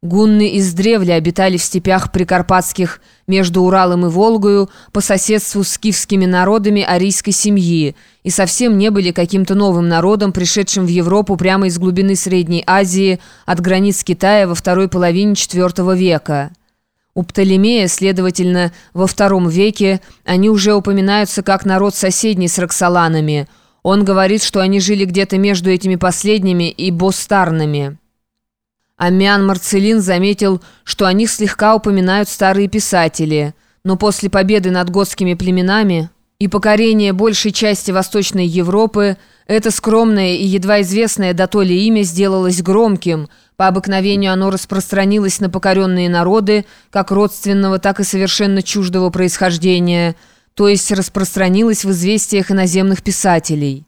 Гунны издревле обитали в степях прикарпатских между Уралом и Волгою по соседству с скифскими народами арийской семьи и совсем не были каким-то новым народом, пришедшим в Европу прямо из глубины Средней Азии от границ Китая во второй половине IV века. У Птолемея, следовательно, во втором веке они уже упоминаются как народ соседний с Роксоланами. Он говорит, что они жили где-то между этими последними и Бостарными. Аммиан Марцелин заметил, что о них слегка упоминают старые писатели, но после победы над готскими племенами и покорения большей части Восточной Европы это скромное и едва известное до то ли имя сделалось громким, по обыкновению оно распространилось на покоренные народы, как родственного, так и совершенно чуждого происхождения, то есть распространилось в известиях иноземных писателей.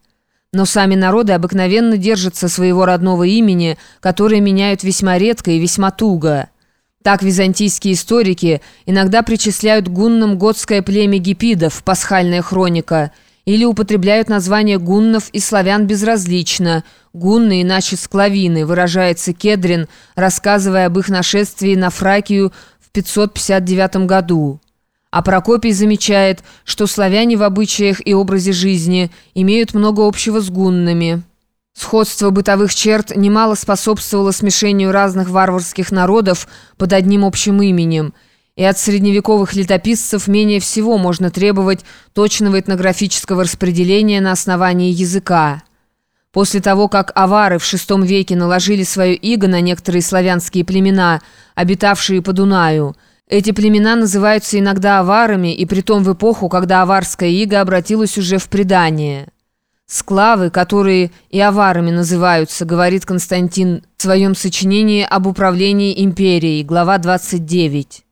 Но сами народы обыкновенно держатся своего родного имени, которое меняют весьма редко и весьма туго. Так византийские историки иногда причисляют гуннам готское племя гипидов, пасхальная хроника, или употребляют название гуннов и славян безразлично. Гунны, иначе склавины, выражается Кедрин, рассказывая об их нашествии на Фракию в 559 году. А Прокопий замечает, что славяне в обычаях и образе жизни имеют много общего с гуннами. Сходство бытовых черт немало способствовало смешению разных варварских народов под одним общим именем, и от средневековых летописцев менее всего можно требовать точного этнографического распределения на основании языка. После того, как авары в VI веке наложили свое иго на некоторые славянские племена, обитавшие по Дунаю – эти племена называются иногда аварами, и притом в эпоху, когда аварская ига обратилась уже в предание. «Склавы, которые и аварами называются», говорит Константин в своем сочинении об управлении империей, глава 29.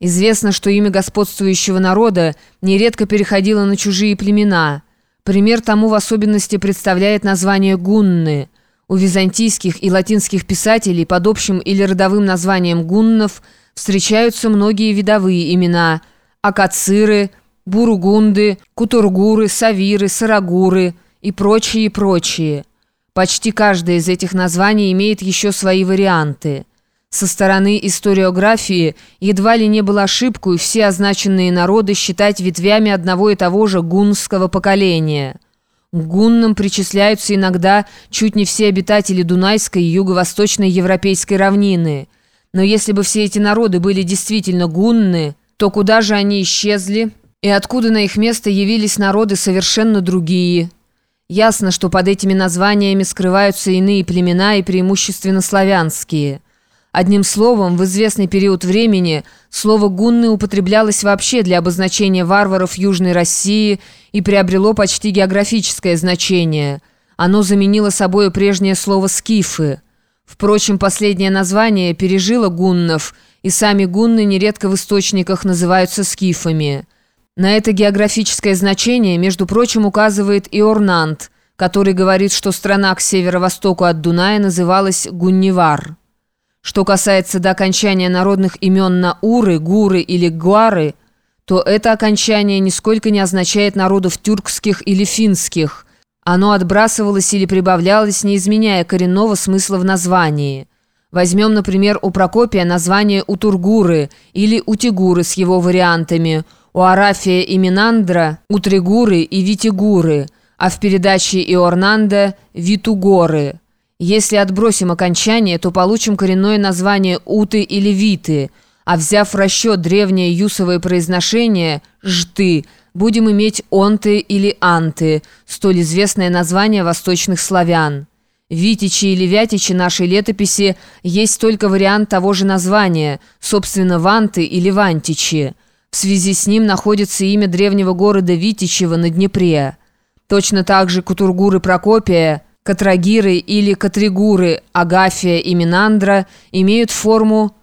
Известно, что имя господствующего народа нередко переходило на чужие племена. Пример тому в особенности представляет название «гунны». У византийских и латинских писателей под общим или родовым названием «гуннов» – встречаются многие видовые имена – акациры, буругунды, кутургуры, савиры, сарагуры и прочие, и прочие. Почти каждое из этих названий имеет еще свои варианты. Со стороны историографии едва ли не было ошибкой все означенные народы считать ветвями одного и того же гунского поколения. К гуннам причисляются иногда чуть не все обитатели Дунайской и юго-восточной европейской равнины – но если бы все эти народы были действительно гунны, то куда же они исчезли? И откуда на их место явились народы совершенно другие? Ясно, что под этими названиями скрываются иные племена и преимущественно славянские. Одним словом, в известный период времени слово «гунны» употреблялось вообще для обозначения варваров Южной России и приобрело почти географическое значение. Оно заменило собой прежнее слово «скифы». Впрочем, последнее название пережило гуннов, и сами гунны нередко в источниках называются скифами. На это географическое значение, между прочим, указывает и Орнант, который говорит, что страна к северо-востоку от Дуная называлась Гуннивар. Что касается до окончания народных имен на Уры, Гуры или Гуары, то это окончание нисколько не означает народов тюркских или финских – оно отбрасывалось или прибавлялось, не изменяя коренного смысла в названии. Возьмем, например, у Прокопия название Утургуры или Утигуры с его вариантами, у Арафия и Минандра – Утригуры и Витигуры, а в передаче Иорнанда – Витугоры. Если отбросим окончание, то получим коренное название Уты или Виты, а взяв в расчет древнее юсовое произношение – Жты – будем иметь онты или анты, столь известное название восточных славян. Витичи или Вятичи нашей летописи есть только вариант того же названия, собственно, Ванты или Вантичи. В связи с ним находится имя древнего города Витичева на Днепре. Точно так же Кутургуры Прокопия, Катрагиры или Катригуры, Агафия и Минандра имеют форму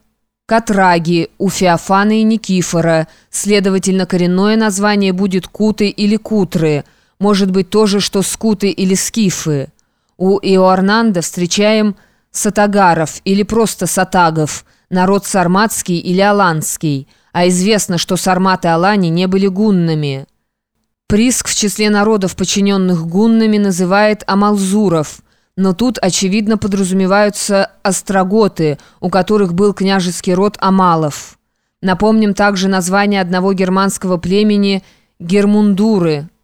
Катраги у Феофана и Никифора, следовательно, коренное название будет Куты или Кутры, может быть то же, что Скуты или Скифы. У Иоарнанда встречаем Сатагаров или просто Сатагов, народ сарматский или аланский, а известно, что сарматы алани не были гуннами. Приск в числе народов, подчиненных гуннами, называет Амалзуров – но тут, очевидно, подразумеваются остроготы, у которых был княжеский род Амалов. Напомним также название одного германского племени Гермундуры –